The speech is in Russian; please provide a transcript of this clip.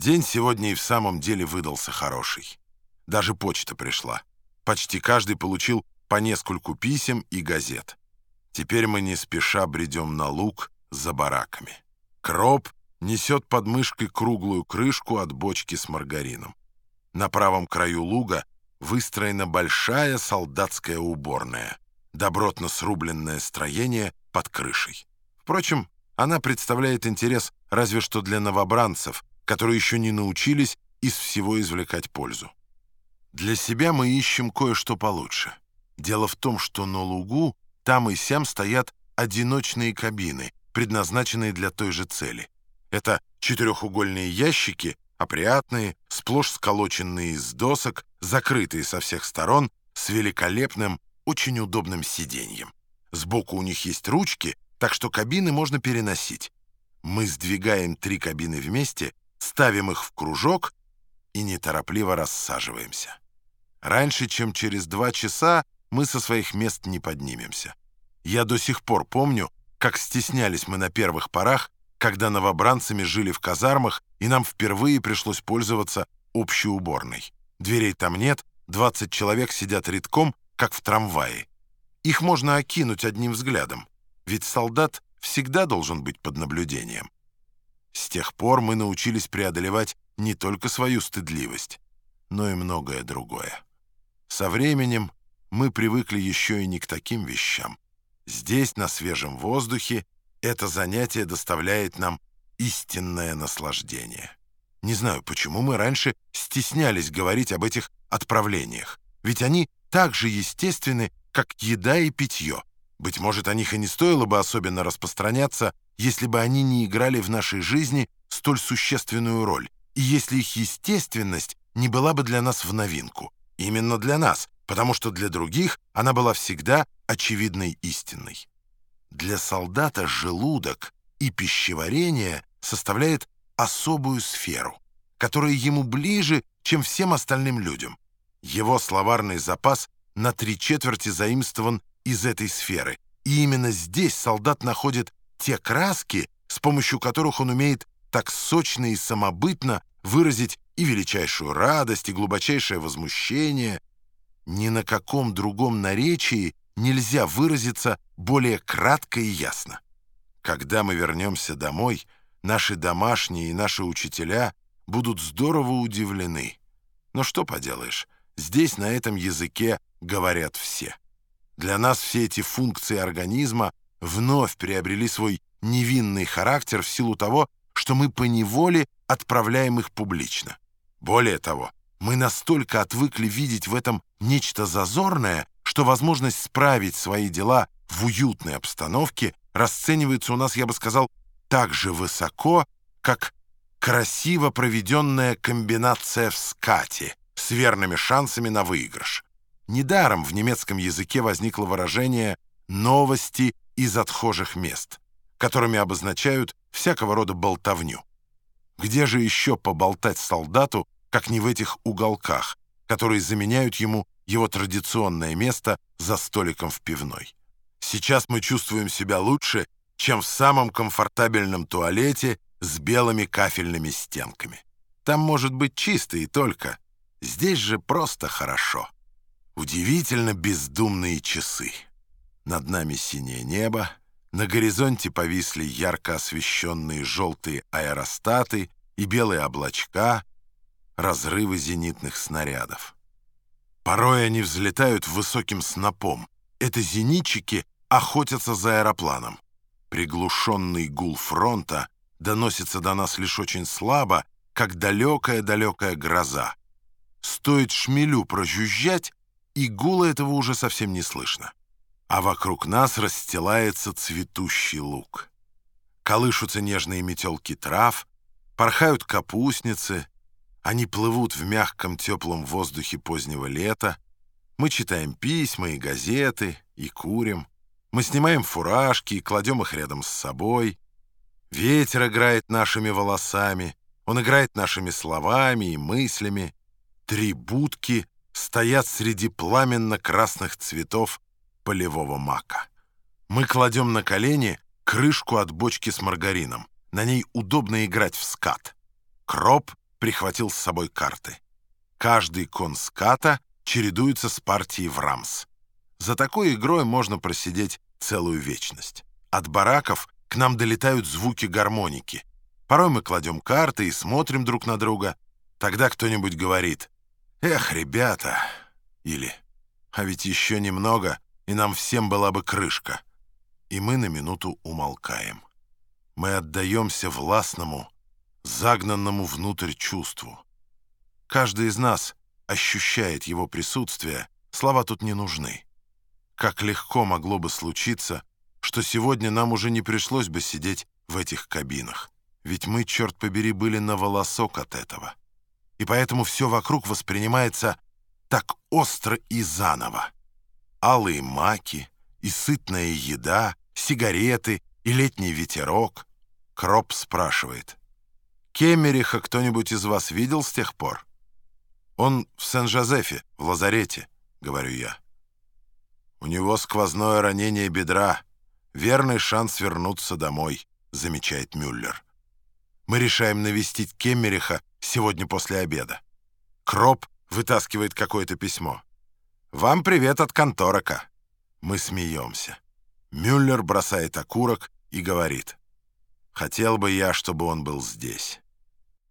День сегодня и в самом деле выдался хороший. Даже почта пришла. Почти каждый получил по нескольку писем и газет. Теперь мы не спеша бредем на луг за бараками. Кроп несет под мышкой круглую крышку от бочки с маргарином. На правом краю луга выстроена большая солдатская уборная, добротно срубленное строение под крышей. Впрочем, она представляет интерес разве что для новобранцев, которые еще не научились из всего извлекать пользу. Для себя мы ищем кое-что получше. Дело в том, что на лугу там и сям стоят одиночные кабины, предназначенные для той же цели. Это четырехугольные ящики, опрятные, сплошь сколоченные из досок, закрытые со всех сторон, с великолепным, очень удобным сиденьем. Сбоку у них есть ручки, так что кабины можно переносить. Мы сдвигаем три кабины вместе, ставим их в кружок и неторопливо рассаживаемся. Раньше, чем через два часа, мы со своих мест не поднимемся. Я до сих пор помню, как стеснялись мы на первых порах, когда новобранцами жили в казармах, и нам впервые пришлось пользоваться общей уборной. Дверей там нет, 20 человек сидят редком, как в трамвае. Их можно окинуть одним взглядом, ведь солдат всегда должен быть под наблюдением. С тех пор мы научились преодолевать не только свою стыдливость, но и многое другое. Со временем мы привыкли еще и не к таким вещам. Здесь, на свежем воздухе, это занятие доставляет нам истинное наслаждение. Не знаю, почему мы раньше стеснялись говорить об этих отправлениях, ведь они так же естественны, как еда и питье. Быть может, о них и не стоило бы особенно распространяться, если бы они не играли в нашей жизни столь существенную роль, и если их естественность не была бы для нас в новинку. Именно для нас, потому что для других она была всегда очевидной истинной. Для солдата желудок и пищеварение составляет особую сферу, которая ему ближе, чем всем остальным людям. Его словарный запас на три четверти заимствован из этой сферы, и именно здесь солдат находит те краски, с помощью которых он умеет так сочно и самобытно выразить и величайшую радость, и глубочайшее возмущение. Ни на каком другом наречии нельзя выразиться более кратко и ясно. Когда мы вернемся домой, наши домашние и наши учителя будут здорово удивлены. Но что поделаешь, здесь на этом языке говорят все. Для нас все эти функции организма вновь приобрели свой невинный характер в силу того, что мы поневоле отправляем их публично. Более того, мы настолько отвыкли видеть в этом нечто зазорное, что возможность справить свои дела в уютной обстановке расценивается у нас, я бы сказал, так же высоко, как красиво проведенная комбинация в скате с верными шансами на выигрыш. Недаром в немецком языке возникло выражение «новости из отхожих мест», которыми обозначают всякого рода болтовню. Где же еще поболтать солдату, как не в этих уголках, которые заменяют ему его традиционное место за столиком в пивной? Сейчас мы чувствуем себя лучше, чем в самом комфортабельном туалете с белыми кафельными стенками. Там может быть чисто и только. Здесь же просто хорошо. Удивительно бездумные часы. Над нами синее небо, на горизонте повисли ярко освещенные желтые аэростаты и белые облачка, разрывы зенитных снарядов. Порой они взлетают высоким снопом. Это зенитчики охотятся за аэропланом. Приглушенный гул фронта доносится до нас лишь очень слабо, как далекая-далекая гроза. Стоит шмелю прожужжать, и гула этого уже совсем не слышно. А вокруг нас расстилается цветущий луг. Колышутся нежные метелки трав, порхают капустницы, они плывут в мягком теплом воздухе позднего лета. Мы читаем письма и газеты, и курим. Мы снимаем фуражки и кладем их рядом с собой. Ветер играет нашими волосами, он играет нашими словами и мыслями. Три будки стоят среди пламенно-красных цветов полевого мака. Мы кладем на колени крышку от бочки с маргарином. На ней удобно играть в скат. Кроп прихватил с собой карты. Каждый кон ската чередуется с партией в рамс. За такой игрой можно просидеть целую вечность. От бараков к нам долетают звуки гармоники. Порой мы кладем карты и смотрим друг на друга. Тогда кто-нибудь говорит «Эх, ребята!» или «А ведь еще немного, и нам всем была бы крышка». И мы на минуту умолкаем. Мы отдаемся властному, загнанному внутрь чувству. Каждый из нас ощущает его присутствие, слова тут не нужны. Как легко могло бы случиться, что сегодня нам уже не пришлось бы сидеть в этих кабинах. Ведь мы, черт побери, были на волосок от этого. И поэтому все вокруг воспринимается так остро и заново. Алые маки, и сытная еда, сигареты, и летний ветерок. Кроп спрашивает. «Кемериха кто-нибудь из вас видел с тех пор?» «Он в Сен-Жозефе, в лазарете», — говорю я. «У него сквозное ранение бедра. Верный шанс вернуться домой», — замечает Мюллер. Мы решаем навестить Кеммериха сегодня после обеда. Кроп вытаскивает какое-то письмо. «Вам привет от конторака». Мы смеемся. Мюллер бросает окурок и говорит. «Хотел бы я, чтобы он был здесь».